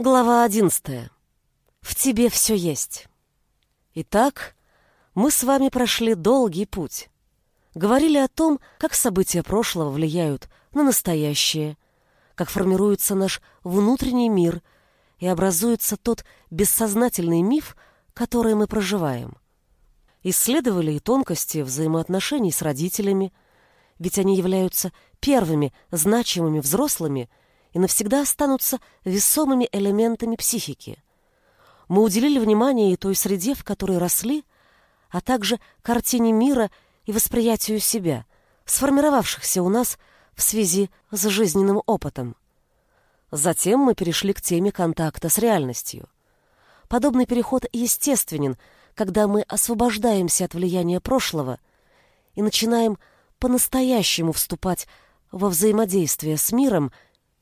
Глава одиннадцатая. В тебе все есть. Итак, мы с вами прошли долгий путь. Говорили о том, как события прошлого влияют на настоящее, как формируется наш внутренний мир и образуется тот бессознательный миф, который мы проживаем. Исследовали и тонкости взаимоотношений с родителями, ведь они являются первыми значимыми взрослыми и навсегда останутся весомыми элементами психики. Мы уделили внимание и той среде, в которой росли, а также картине мира и восприятию себя, сформировавшихся у нас в связи с жизненным опытом. Затем мы перешли к теме контакта с реальностью. Подобный переход естественен, когда мы освобождаемся от влияния прошлого и начинаем по-настоящему вступать во взаимодействие с миром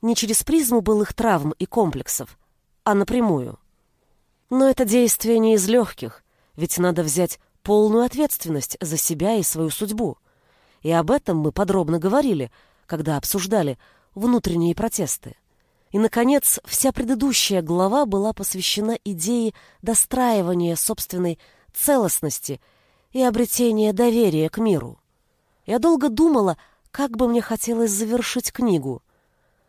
не через призму былых травм и комплексов, а напрямую. Но это действие не из легких, ведь надо взять полную ответственность за себя и свою судьбу. И об этом мы подробно говорили, когда обсуждали внутренние протесты. И, наконец, вся предыдущая глава была посвящена идее достраивания собственной целостности и обретения доверия к миру. Я долго думала, как бы мне хотелось завершить книгу.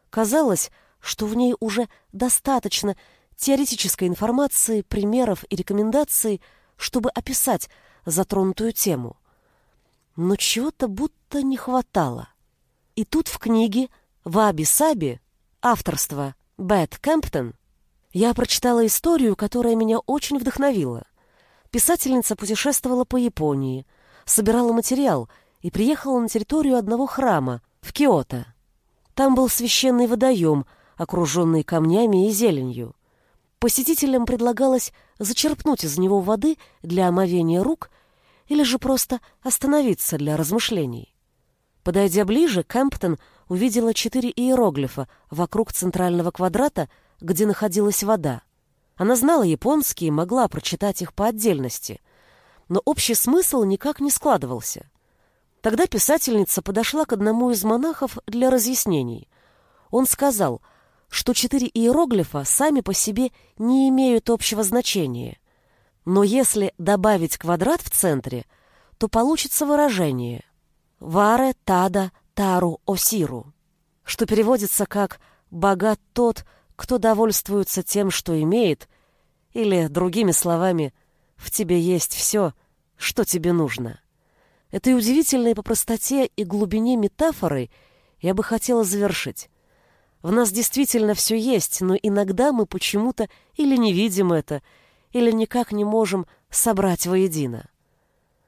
Казалось, что в ней уже достаточно теоретической информации, примеров и рекомендаций, чтобы описать затронутую тему. Но чего-то будто не хватало. И тут в книге «Ваби-Саби» авторства Бет Кэмптон я прочитала историю, которая меня очень вдохновила. Писательница путешествовала по Японии, собирала материал и приехала на территорию одного храма в Киото. Там был священный водоем, окруженный камнями и зеленью. Посетителям предлагалось зачерпнуть из него воды для омовения рук или же просто остановиться для размышлений. Подойдя ближе, Кэмптон увидела четыре иероглифа вокруг центрального квадрата, где находилась вода. Она знала японский и могла прочитать их по отдельности, но общий смысл никак не складывался. Тогда писательница подошла к одному из монахов для разъяснений. Он сказал — что четыре иероглифа сами по себе не имеют общего значения. Но если добавить квадрат в центре, то получится выражение «Варе Тада Тару Осиру», что переводится как «богат тот, кто довольствуется тем, что имеет», или, другими словами, «в тебе есть все, что тебе нужно». Этой удивительной по простоте и глубине метафорой я бы хотела завершить. В нас действительно все есть, но иногда мы почему-то или не видим это, или никак не можем собрать воедино.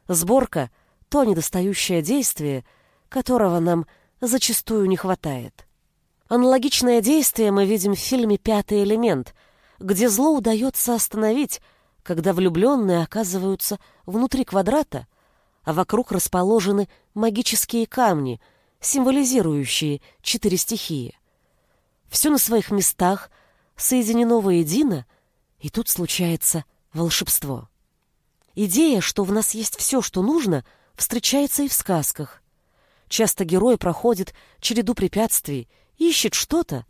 Сборка — то недостающее действие, которого нам зачастую не хватает. Аналогичное действие мы видим в фильме «Пятый элемент», где зло удается остановить, когда влюбленные оказываются внутри квадрата, а вокруг расположены магические камни, символизирующие четыре стихии. Все на своих местах, соединено воедино, и тут случается волшебство. Идея, что в нас есть все, что нужно, встречается и в сказках. Часто герой проходит череду препятствий, ищет что-то,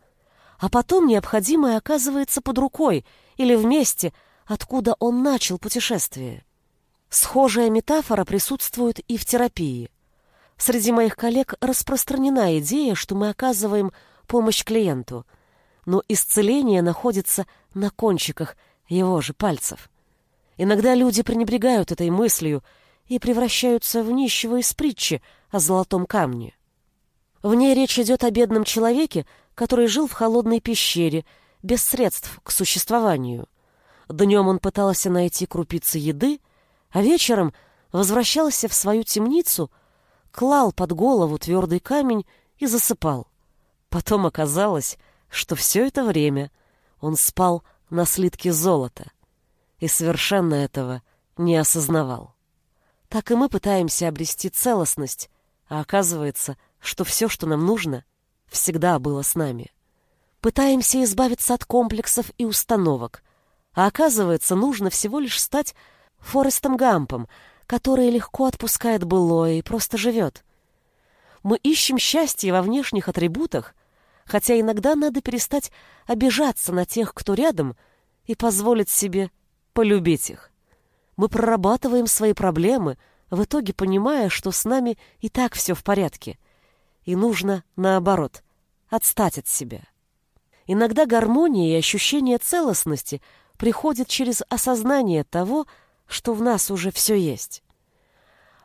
а потом необходимое оказывается под рукой или в месте, откуда он начал путешествие. Схожая метафора присутствует и в терапии. Среди моих коллег распространена идея, что мы оказываем помощь клиенту, но исцеление находится на кончиках его же пальцев. Иногда люди пренебрегают этой мыслью и превращаются в нищего из притчи о золотом камне. В ней речь идет о бедном человеке, который жил в холодной пещере, без средств к существованию. Днем он пытался найти крупицы еды, а вечером возвращался в свою темницу, клал под голову твердый камень и засыпал. Потом оказалось, что все это время он спал на слитке золота и совершенно этого не осознавал. Так и мы пытаемся обрести целостность, а оказывается, что все, что нам нужно, всегда было с нами. Пытаемся избавиться от комплексов и установок, а оказывается, нужно всего лишь стать Форестом Гампом, который легко отпускает былое и просто живет. Мы ищем счастье во внешних атрибутах, Хотя иногда надо перестать обижаться на тех, кто рядом, и позволить себе полюбить их. Мы прорабатываем свои проблемы, в итоге понимая, что с нами и так все в порядке, и нужно, наоборот, отстать от себя. Иногда гармония и ощущение целостности приходят через осознание того, что в нас уже все есть.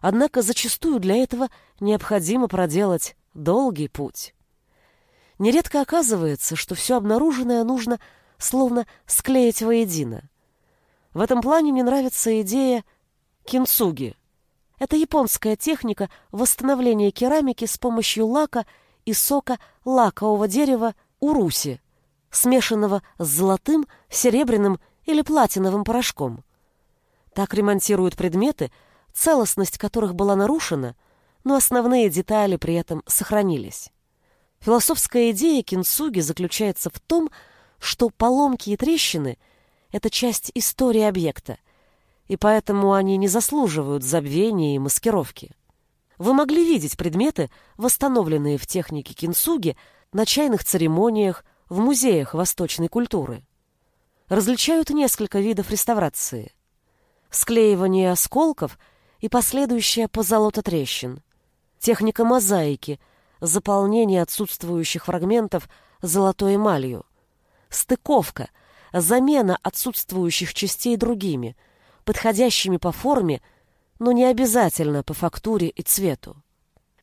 Однако зачастую для этого необходимо проделать долгий путь. Нередко оказывается, что все обнаруженное нужно словно склеить воедино. В этом плане мне нравится идея кинцуги. Это японская техника восстановления керамики с помощью лака и сока лакового дерева уруси, смешанного с золотым, серебряным или платиновым порошком. Так ремонтируют предметы, целостность которых была нарушена, но основные детали при этом сохранились. Философская идея кинсуги заключается в том, что поломки и трещины — это часть истории объекта, и поэтому они не заслуживают забвения и маскировки. Вы могли видеть предметы, восстановленные в технике кинсуги, на чайных церемониях, в музеях восточной культуры. Различают несколько видов реставрации. Склеивание осколков и последующая позолота трещин. Техника мозаики, заполнение отсутствующих фрагментов золотой эмалью. Стыковка, замена отсутствующих частей другими, подходящими по форме, но не обязательно по фактуре и цвету.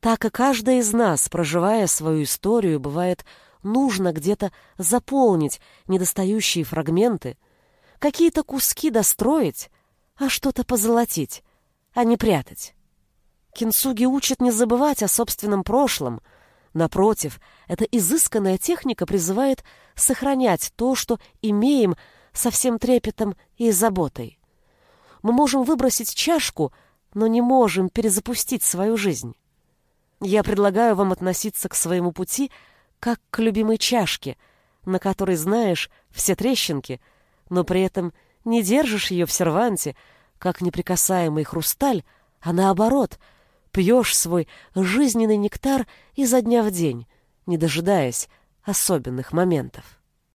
Так и каждый из нас, проживая свою историю, бывает нужно где-то заполнить недостающие фрагменты, какие-то куски достроить, а что-то позолотить, а не прятать. Кинсуги учат не забывать о собственном прошлом. Напротив, эта изысканная техника призывает сохранять то, что имеем со всем трепетом и заботой. Мы можем выбросить чашку, но не можем перезапустить свою жизнь. Я предлагаю вам относиться к своему пути как к любимой чашке, на которой знаешь все трещинки, но при этом не держишь ее в серванте, как неприкасаемый хрусталь, а наоборот, пьешь свой жизненный нектар изо дня в день, не дожидаясь особенных моментов.